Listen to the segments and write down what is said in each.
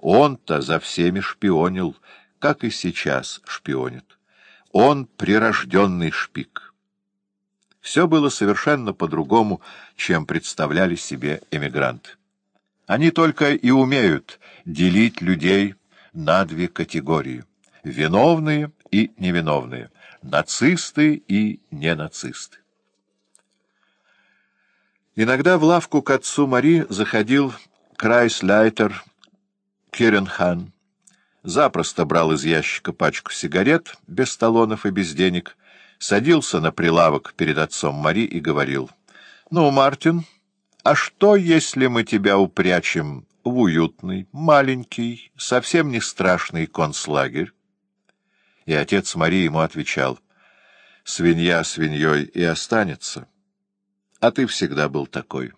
Он-то за всеми шпионил, как и сейчас шпионит. Он прирожденный шпик. Все было совершенно по-другому, чем представляли себе эмигранты. Они только и умеют делить людей на две категории — виновные и невиновные, нацисты и ненацисты. Иногда в лавку к отцу Мари заходил Крайслайтер Киренхан, запросто брал из ящика пачку сигарет без талонов и без денег, садился на прилавок перед отцом Мари и говорил, «Ну, Мартин, а что, если мы тебя упрячем в уютный, маленький, совсем не страшный концлагерь?» И отец Мари ему отвечал, «Свинья свиньей и останется, а ты всегда был такой».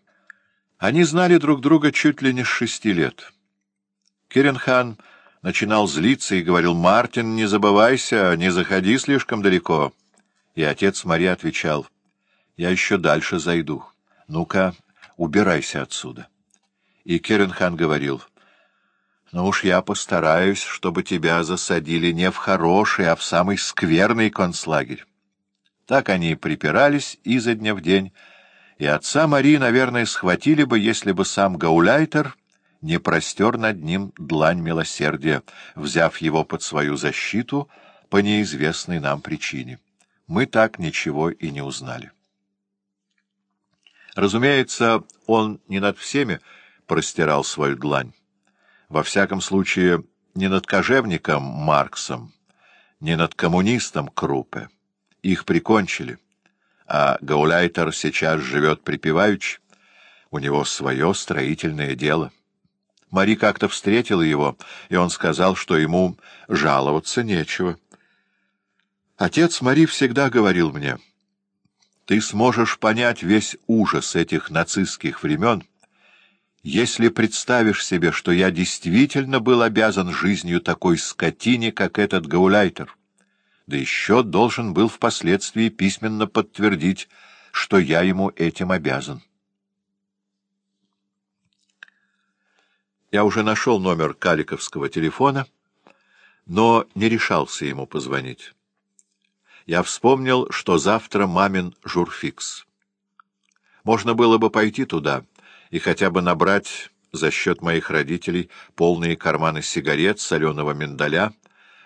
Они знали друг друга чуть ли не с шести лет. Киренхан начинал злиться и говорил, «Мартин, не забывайся, не заходи слишком далеко». И отец Мария отвечал, «Я еще дальше зайду. Ну-ка, убирайся отсюда». И Керенхан говорил, «Ну уж я постараюсь, чтобы тебя засадили не в хороший, а в самый скверный концлагерь». Так они припирались изо дня в день, и отца Марии, наверное, схватили бы, если бы сам Гауляйтер не простер над ним длань милосердия, взяв его под свою защиту по неизвестной нам причине. Мы так ничего и не узнали. Разумеется, он не над всеми простирал свою длань. Во всяком случае, не над кожевником Марксом, не над коммунистом Крупе. Их прикончили. А Гауляйтер сейчас живет припеваючи. У него свое строительное дело. Мари как-то встретила его, и он сказал, что ему жаловаться нечего. Отец Мари всегда говорил мне, «Ты сможешь понять весь ужас этих нацистских времен, если представишь себе, что я действительно был обязан жизнью такой скотине, как этот Гауляйтер, да еще должен был впоследствии письменно подтвердить, что я ему этим обязан». Я уже нашел номер Каликовского телефона, но не решался ему позвонить. Я вспомнил, что завтра мамин журфикс. Можно было бы пойти туда и хотя бы набрать за счет моих родителей полные карманы сигарет, соленого миндаля,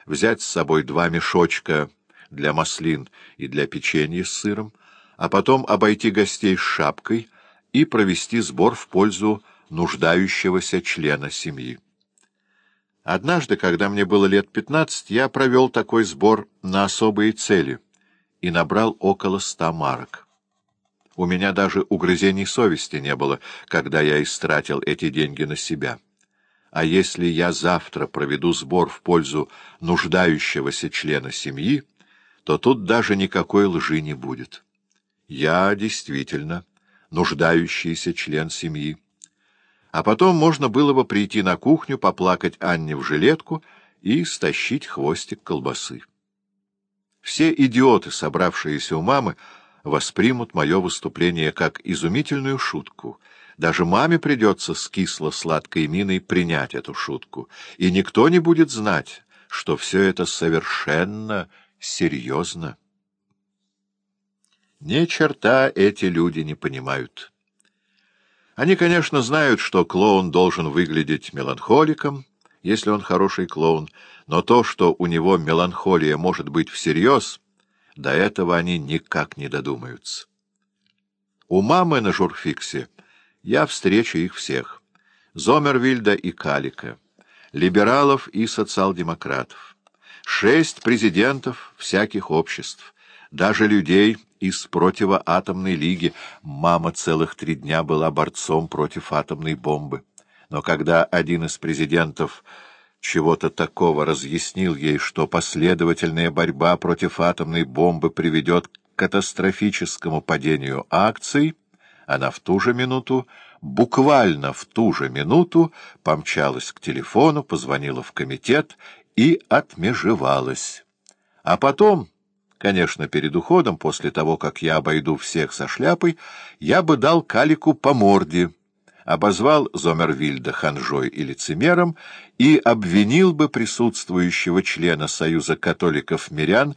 взять с собой два мешочка для маслин и для печенья с сыром, а потом обойти гостей с шапкой и провести сбор в пользу нуждающегося члена семьи. Однажды, когда мне было лет пятнадцать, я провел такой сбор на особые цели и набрал около ста марок. У меня даже угрызений совести не было, когда я истратил эти деньги на себя. А если я завтра проведу сбор в пользу нуждающегося члена семьи, то тут даже никакой лжи не будет. Я действительно нуждающийся член семьи а потом можно было бы прийти на кухню, поплакать Анне в жилетку и стащить хвостик колбасы. Все идиоты, собравшиеся у мамы, воспримут мое выступление как изумительную шутку. Даже маме придется с кисло-сладкой миной принять эту шутку, и никто не будет знать, что все это совершенно серьезно. Ни черта эти люди не понимают. Они, конечно, знают, что клоун должен выглядеть меланхоликом, если он хороший клоун, но то, что у него меланхолия может быть всерьез, до этого они никак не додумаются. У мамы на журфиксе я встречу их всех — Зомервильда и Калика, либералов и социал-демократов, шесть президентов всяких обществ, даже людей из противоатомной лиги. Мама целых три дня была борцом против атомной бомбы. Но когда один из президентов чего-то такого разъяснил ей, что последовательная борьба против атомной бомбы приведет к катастрофическому падению акций, она в ту же минуту, буквально в ту же минуту, помчалась к телефону, позвонила в комитет и отмежевалась. А потом... Конечно, перед уходом, после того, как я обойду всех со шляпой, я бы дал Калику по морде, обозвал Зомервильда ханжой и лицемером и обвинил бы присутствующего члена Союза католиков-мирян